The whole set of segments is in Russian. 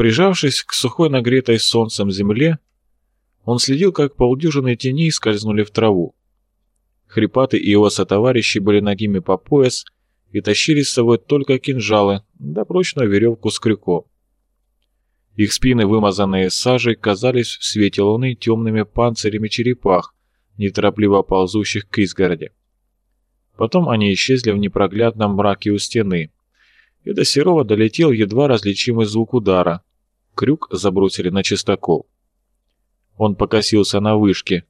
Прижавшись к сухой нагретой солнцем земле, он следил, как полдюжины теней скользнули в траву. Хрипатый и его сотоварищи были ногими по пояс и тащили с собой только кинжалы да прочную веревку с крюком. Их спины, вымазанные сажей, казались в свете луны темными панцирями черепах, неторопливо ползущих к изгороди. Потом они исчезли в непроглядном мраке у стены, и до Серова долетел едва различимый звук удара. Крюк забросили на чистокол. Он покосился на вышке,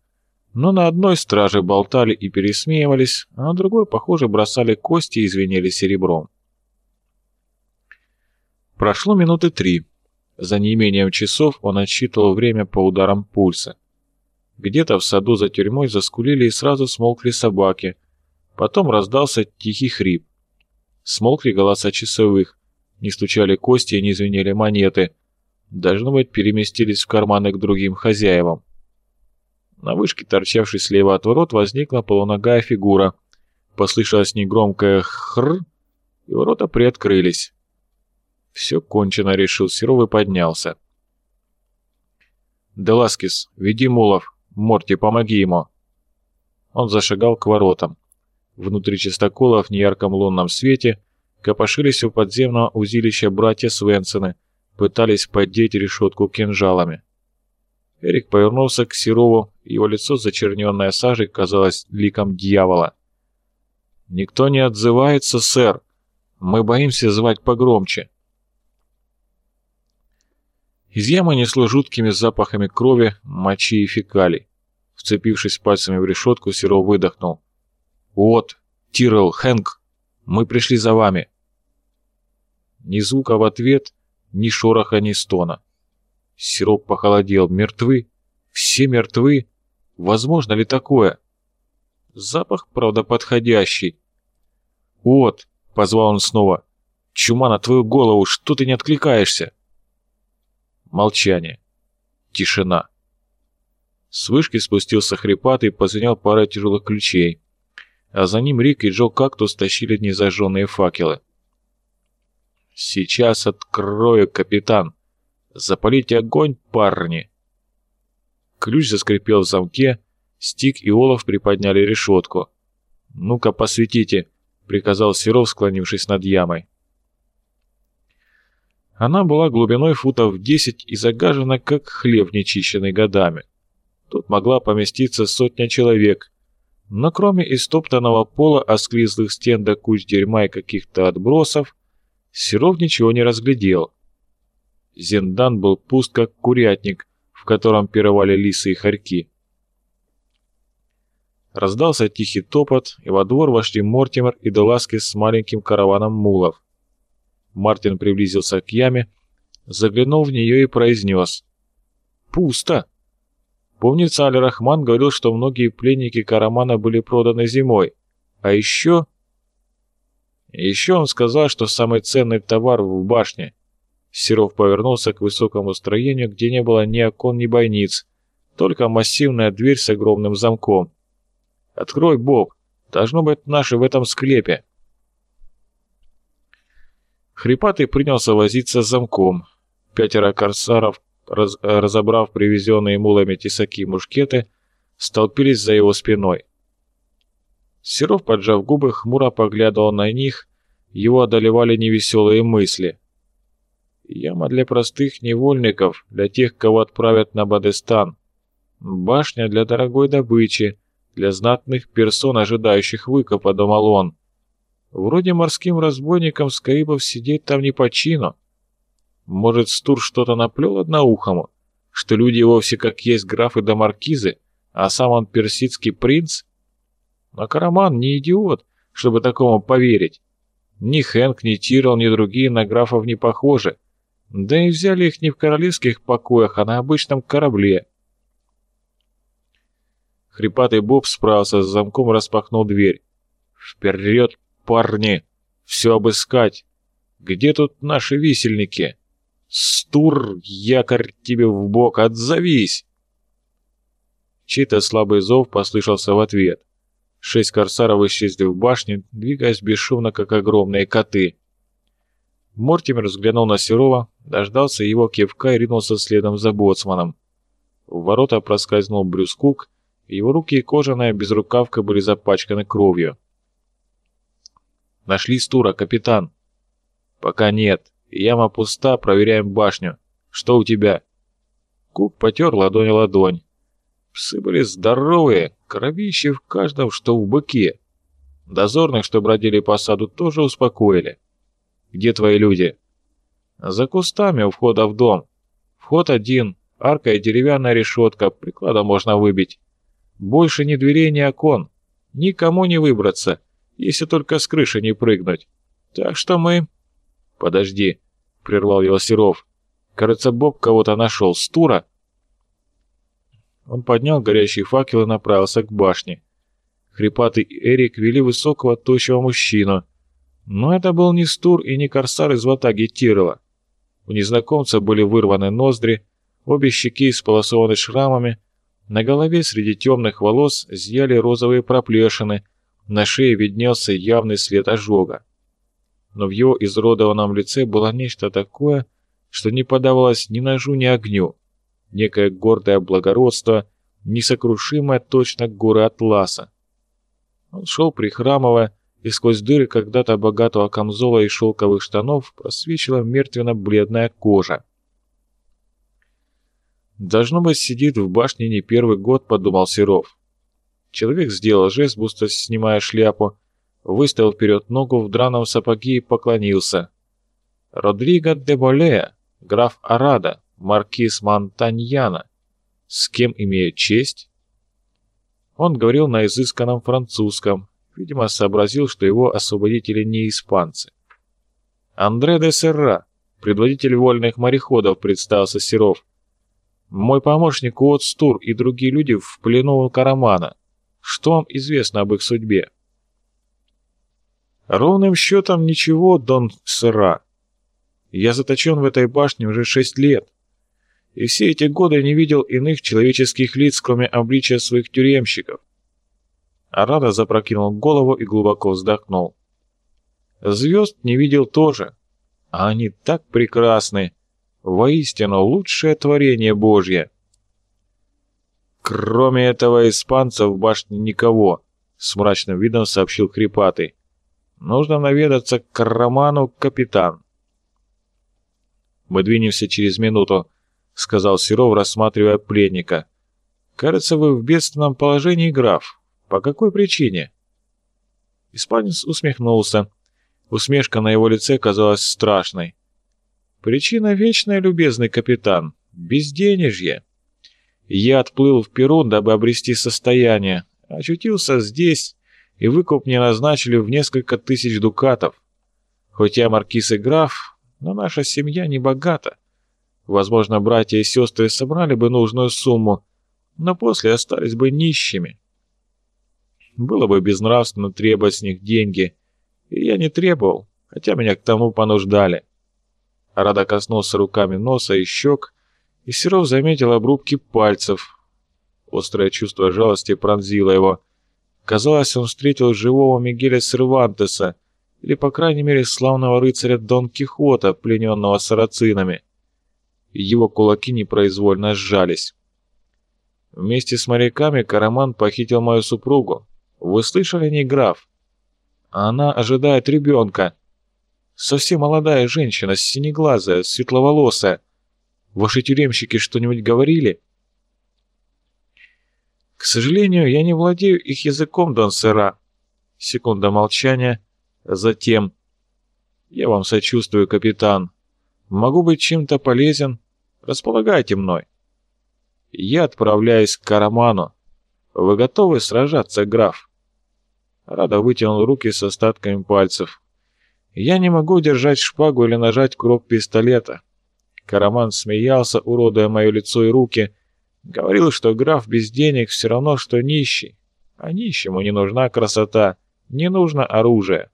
но на одной страже болтали и пересмеивались, а на другой, похоже, бросали кости и звенели серебром. Прошло минуты три. За неимением часов он отсчитывал время по ударам пульса. Где-то в саду за тюрьмой заскулили и сразу смолкли собаки. Потом раздался тихий хрип. Смолкли голоса часовых. Не стучали кости и не звенели монеты. Должно быть, переместились в карманы к другим хозяевам. На вышке, торчавшей слева от ворот, возникла полуногая фигура. Послышалось негромкое «хр», и ворота приоткрылись. Все кончено, решил Серов и поднялся. «Деласкис, веди Мулов. Морти, помоги ему». Он зашагал к воротам. Внутри чистокола в неярком лунном свете копошились у подземного узилища братья Свенсены, пытались поддеть решетку кинжалами. Эрик повернулся к Серову, его лицо, зачерненное сажей, казалось ликом дьявола. «Никто не отзывается, сэр. Мы боимся звать погромче». Из ямы несло жуткими запахами крови, мочи и фекалий. Вцепившись пальцами в решетку, Серов выдохнул. «Вот, Тирл, Хэнк, мы пришли за вами». Ни звука в ответ, ни шороха, ни стона. Сироп похолодел. Мертвы? Все мертвы? Возможно ли такое? Запах, правда, подходящий. «Вот», — позвал он снова, — «чума на твою голову, что ты не откликаешься?» Молчание. Тишина. С вышки спустился хрипатый и позвонял парой тяжелых ключей. А за ним Рик и Джо Кактус тащили незажженные факелы. «Сейчас открою, капитан! Запалите огонь, парни!» Ключ заскрипел в замке, Стик и Олаф приподняли решетку. «Ну-ка, посветите!» — приказал Серов, склонившись над ямой. Она была глубиной футов 10 и загажена, как хлеб, нечищенный годами. Тут могла поместиться сотня человек, но кроме истоптанного пола, осклизлых стен до куч дерьма и каких-то отбросов, Серов ничего не разглядел. Зендан был пуст, как курятник, в котором пировали лисы и хорьки. Раздался тихий топот, и во двор вошли Мортимер и Деласки с маленьким караваном мулов. Мартин приблизился к яме, заглянул в нее и произнес. «Пусто!» Помнится, Аль-Рахман говорил, что многие пленники Карамана были проданы зимой. А еще... Еще он сказал, что самый ценный товар в башне. Серов повернулся к высокому строению, где не было ни окон, ни бойниц, только массивная дверь с огромным замком. «Открой, Боб! Должно быть наши в этом склепе!» Хрипатый принялся возиться с замком. Пятеро корсаров, раз, разобрав привезенные мулами тесаки мушкеты, столпились за его спиной. Серов, поджав губы, хмуро поглядывал на них, его одолевали невеселые мысли. Яма для простых невольников, для тех, кого отправят на Бадестан. Башня для дорогой добычи, для знатных персон, ожидающих выкопа, думал он. Вроде морским разбойникам с Карибов сидеть там не по чину. Может, Стур что-то наплел одноухому, что люди вовсе как есть графы да маркизы, а сам он персидский принц? Но Караман не идиот, чтобы такому поверить. Ни Хэнк, ни Тирл, ни другие на графов не похожи. Да и взяли их не в королевских покоях, а на обычном корабле. Хрипатый Боб справился с замком распахнул дверь. «Вперед, парни! Все обыскать! Где тут наши висельники? Стур, якорь тебе в бок, отзовись!» Чей-то слабый зов послышался в ответ. Шесть корсаров исчезли в башне, двигаясь бесшумно, как огромные коты. Мортимер взглянул на Серова, дождался его кивка и ринулся следом за боцманом. В ворота проскользнул Брюс Кук, его руки и кожаная безрукавка были запачканы кровью. «Нашли Стура, капитан!» «Пока нет. Яма пуста, проверяем башню. Что у тебя?» Кук потер ладонь ладонь. Псы были здоровые, кровище в каждом, что в быке. Дозорных, что бродили по саду, тоже успокоили. «Где твои люди?» «За кустами у входа в дом. Вход один, арка и деревянная решетка, прикладом можно выбить. Больше ни дверей, ни окон. Никому не выбраться, если только с крыши не прыгнуть. Так что мы...» «Подожди», — прервал его Серов. «Кажется, Боб кого-то нашел. Стура?» Он поднял горящий факел и направился к башне. Хрипатый Эрик вели высокого, тощего мужчину. Но это был не Стур и не Корсар из ватаги Тирова. У незнакомца были вырваны ноздри, обе щеки исполосованы шрамами, на голове среди темных волос зияли розовые проплешины, на шее виднелся явный след ожога. Но в его изродованном лице было нечто такое, что не подавалось ни ножу, ни огню некое гордое благородство, несокрушимое точно горы Атласа. Он шел прихрамывая, и сквозь дыры когда-то богатого камзола и шелковых штанов просвечила мертвенно-бледная кожа. «Должно быть, сидит в башне не первый год», — подумал Серов. Человек сделал жест, будто снимая шляпу, выставил вперед ногу в драном сапоге и поклонился. «Родриго де Болея, граф Арада, маркиз Монтаньяна. С кем имею честь?» Он говорил на изысканном французском, видимо, сообразил, что его освободители не испанцы. «Андре де Серра, предводитель вольных мореходов», — представился Серов. «Мой помощник Уот Стур и другие люди в плену у Карамана. Что вам известно об их судьбе?» «Ровным счетом ничего, Дон Серра. Я заточен в этой башне уже шесть лет и все эти годы не видел иных человеческих лиц, кроме обличия своих тюремщиков. Арада запрокинул голову и глубоко вздохнул. Звезд не видел тоже, а они так прекрасны, воистину лучшее творение Божье. Кроме этого испанца в башне никого, с мрачным видом сообщил Хрипатый. Нужно наведаться к Роману, капитан. Мы двинемся через минуту, — сказал Серов, рассматривая пленника. «Кажется, вы в бедственном положении, граф. По какой причине?» Испанец усмехнулся. Усмешка на его лице казалась страшной. «Причина вечная, любезный капитан. Безденежье. Я отплыл в Перун, дабы обрести состояние. Очутился здесь, и выкуп мне назначили в несколько тысяч дукатов. Хоть я маркиз и граф, но наша семья не богата. Возможно, братья и сестры собрали бы нужную сумму, но после остались бы нищими. Было бы безнравственно требовать с них деньги, и я не требовал, хотя меня к тому понуждали. Рада коснулся руками носа и щек, и Серов заметил обрубки пальцев. Острое чувство жалости пронзило его. Казалось, он встретил живого Мигеля Сервантеса, или, по крайней мере, славного рыцаря Дон Кихота, плененного сарацинами его кулаки непроизвольно сжались. Вместе с моряками Караман похитил мою супругу. Вы слышали, не граф? Она ожидает ребенка. Совсем молодая женщина, синеглазая, светловолосая. Ваши тюремщики что-нибудь говорили? К сожалению, я не владею их языком, Дон Сера. Секунда молчания. Затем... Я вам сочувствую, капитан. Могу быть чем-то полезен. Располагайте мной. Я отправляюсь к Караману. Вы готовы сражаться, граф?» Рада вытянул руки с остатками пальцев. «Я не могу держать шпагу или нажать курок пистолета». Караман смеялся, уродуя мое лицо и руки. Говорил, что граф без денег все равно, что нищий. А нищему не нужна красота, не нужно оружие.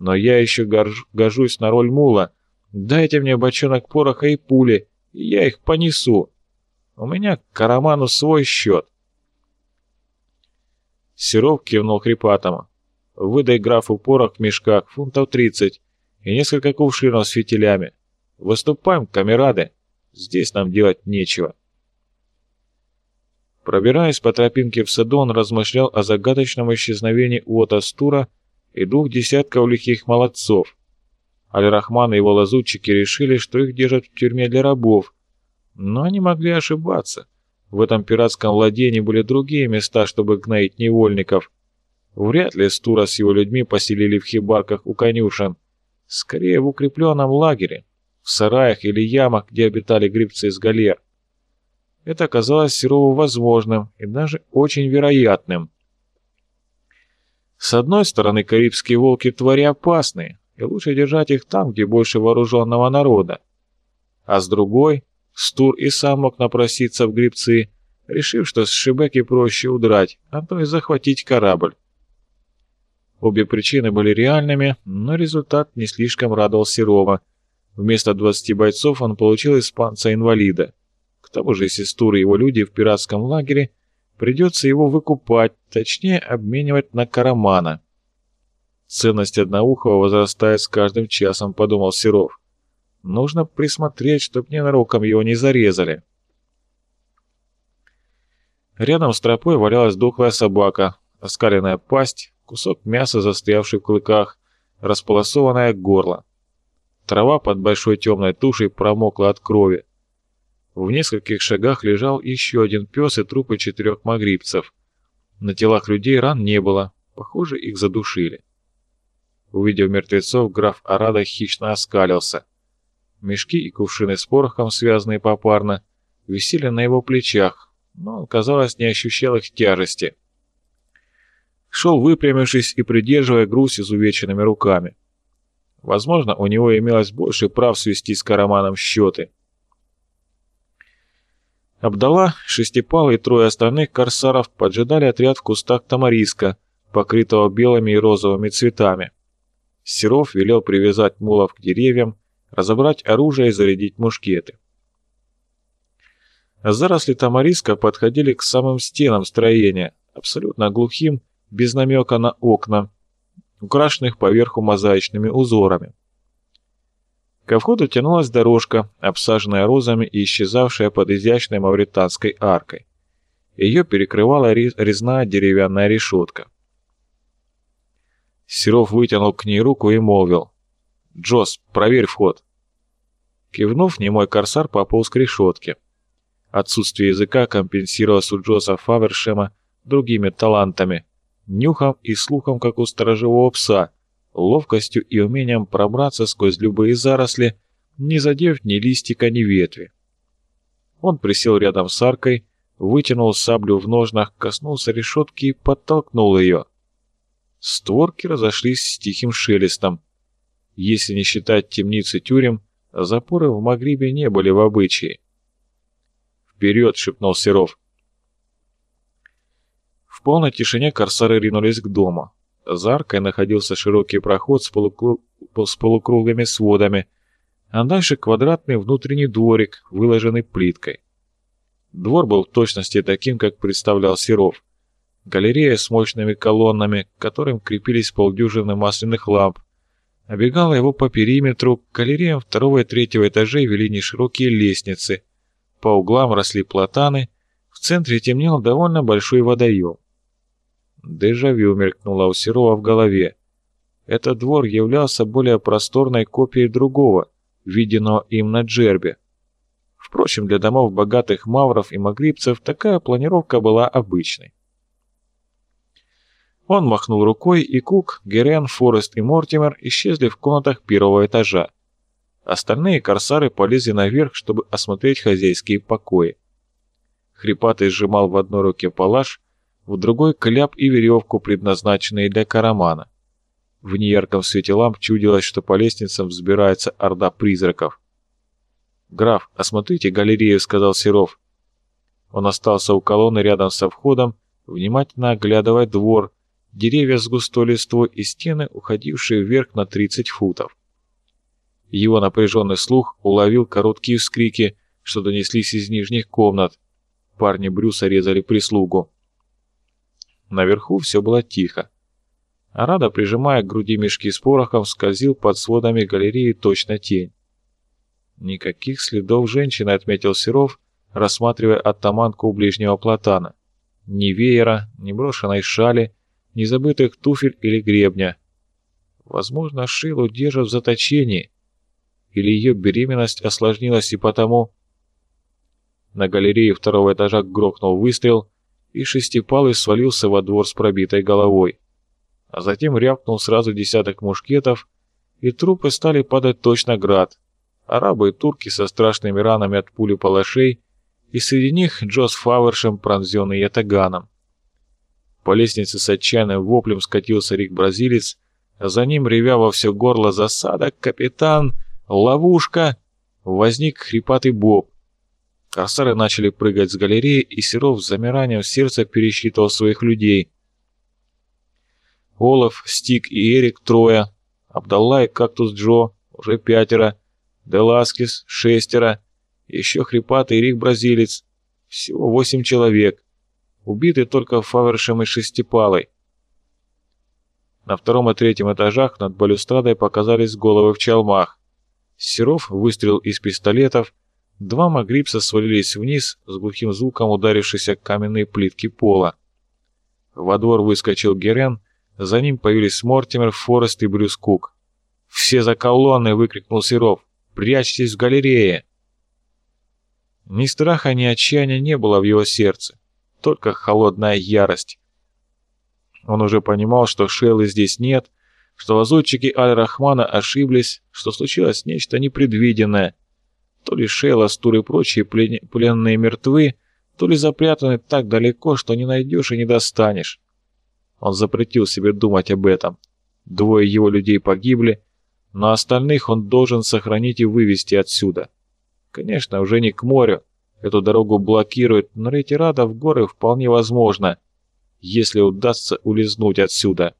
Но я еще горж... гожусь на роль мула, Дайте мне бочонок пороха и пули, и я их понесу. У меня к Караману свой счет. Серов кивнул хрипатому. Выдай графу порох в мешках, фунтов тридцать, и несколько кувшинов с фитилями. Выступаем, камерады. Здесь нам делать нечего. Пробираясь по тропинке в саду, он размышлял о загадочном исчезновении Уота Стура и двух десятков лихих молодцов. Аль-Рахман и его лазутчики решили, что их держат в тюрьме для рабов, но они могли ошибаться. В этом пиратском владении были другие места, чтобы гноить невольников. Вряд ли Стура с его людьми поселили в хибарках у конюшен. Скорее в укрепленном лагере, в сараях или ямах, где обитали грибцы из галер. Это казалось Серову возможным и даже очень вероятным. С одной стороны, карибские волки твари опасные, и лучше держать их там, где больше вооруженного народа. А с другой, Стур и сам мог напроситься в грибцы, решив, что с Шибеки проще удрать, а то и захватить корабль. Обе причины были реальными, но результат не слишком радовал Серова. Вместо 20 бойцов он получил испанца-инвалида. К тому же, если Стур и его люди в пиратском лагере, придется его выкупать, точнее обменивать на Карамана. Ценность одноухого возрастает с каждым часом, подумал Серов. Нужно присмотреть, чтоб ненароком его не зарезали. Рядом с тропой валялась дохлая собака, оскаленная пасть, кусок мяса, застрявший в клыках, располосованное горло. Трава под большой темной тушей промокла от крови. В нескольких шагах лежал еще один пес и трупы четырех магрибцев. На телах людей ран не было, похоже, их задушили. Увидев мертвецов, граф Арада хищно оскалился. Мешки и кувшины с порохом, связанные попарно, висели на его плечах, но он, казалось, не ощущал их тяжести. Шел выпрямившись и придерживая груз изувеченными руками. Возможно, у него имелось больше прав свести с Караманом счеты. Абдала, Шестипал и трое остальных корсаров поджидали отряд в кустах тамариска, покрытого белыми и розовыми цветами. Серов велел привязать мулов к деревьям, разобрать оружие и зарядить мушкеты. Заросли тамариска подходили к самым стенам строения, абсолютно глухим, без намека на окна, украшенных поверху мозаичными узорами. Ко входу тянулась дорожка, обсаженная розами и исчезавшая под изящной мавританской аркой. Ее перекрывала резная деревянная решетка. Серов вытянул к ней руку и молвил. «Джос, проверь вход». Кивнув, немой корсар пополз к решетке. Отсутствие языка компенсировалось у Джоса Фавершема другими талантами, нюхом и слухом, как у сторожевого пса, ловкостью и умением пробраться сквозь любые заросли, не задев ни листика, ни ветви. Он присел рядом с аркой, вытянул саблю в ножнах, коснулся решетки и подтолкнул ее. Створки разошлись с тихим шелестом. Если не считать темницы тюрем, запоры в Магрибе не были в обычае. «Вперед!» — шепнул Серов. В полной тишине корсары ринулись к дому. За аркой находился широкий проход с, полукру... с полукруглыми сводами, а дальше квадратный внутренний дворик, выложенный плиткой. Двор был в точности таким, как представлял Серов. Галерея с мощными колоннами, к которым крепились полдюжины масляных ламп. Обегала его по периметру, к галереям второго и третьего этажей вели неширокие лестницы. По углам росли платаны, в центре темнел довольно большой водоем. Дежавю мелькнуло у Серова в голове. Этот двор являлся более просторной копией другого, виденного им на Джербе. Впрочем, для домов богатых мавров и магрибцев такая планировка была обычной. Он махнул рукой, и Кук, Герен, Форест и Мортимер исчезли в комнатах первого этажа. Остальные корсары полезли наверх, чтобы осмотреть хозяйские покои. Хрипатый сжимал в одной руке палаш, в другой кляп и веревку, предназначенные для карамана. В неярком свете ламп чудилось, что по лестницам взбирается орда призраков. «Граф, осмотрите галерею», — сказал Серов. Он остался у колонны рядом со входом, внимательно оглядывая двор, деревья с густой листвой и стены, уходившие вверх на 30 футов. Его напряженный слух уловил короткие вскрики, что донеслись из нижних комнат. Парни Брюса резали прислугу. Наверху все было тихо. А Рада, прижимая к груди мешки с порохом, скользил под сводами галереи точно тень. «Никаких следов женщины», — отметил Серов, рассматривая оттаманку у ближнего платана. «Ни веера, ни брошенной шали, ни забытых туфель или гребня. Возможно, Шилу держат в заточении, или ее беременность осложнилась и потому...» На галерее второго этажа грохнул выстрел, и шестипалый свалился во двор с пробитой головой. А затем рявкнул сразу десяток мушкетов, и трупы стали падать точно град. Арабы и турки со страшными ранами от пули палашей, и среди них Джо с Фавершем, пронзенный ятаганом. По лестнице с отчаянным воплем скатился Рик-бразилец, а за ним, ревя во все горло засада, капитан, ловушка, возник хрипатый Боб. Корсары начали прыгать с галереи, и Серов с замиранием сердца пересчитывал своих людей. Олаф, Стик и Эрик трое, Абдалла и Кактус Джо уже пятеро, Деласкис шестеро, еще хрипатый Рик-бразилец, всего восемь человек. Убиты только Фавершем и Шестипалой. На втором и третьем этажах над балюстрадой показались головы в чалмах. Серов выстрелил из пистолетов, Два магрипса свалились вниз, с глухим звуком ударившись о каменные плитки пола. Во двор выскочил Герен, за ним появились Мортимер, Форест и Брюс Кук. «Все за колонной!» — выкрикнул Серов. «Прячьтесь в галерее!» Ни страха, ни отчаяния не было в его сердце, только холодная ярость. Он уже понимал, что Шеллы здесь нет, что лазутчики Аль-Рахмана ошиблись, что случилось нечто непредвиденное, то ли Шейлас, то ли прочие пленные мертвы, то ли запрятаны так далеко, что не найдешь и не достанешь. Он запретил себе думать об этом. Двое его людей погибли, но остальных он должен сохранить и вывести отсюда. Конечно, уже не к морю, эту дорогу блокируют, но Ретирада в горы вполне возможно, если удастся улизнуть отсюда.